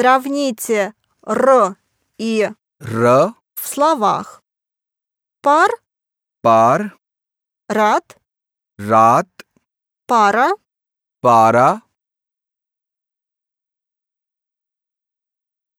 Сравните «р» и р. в словах. Пар, пар. Рад, рад. Пара, пара.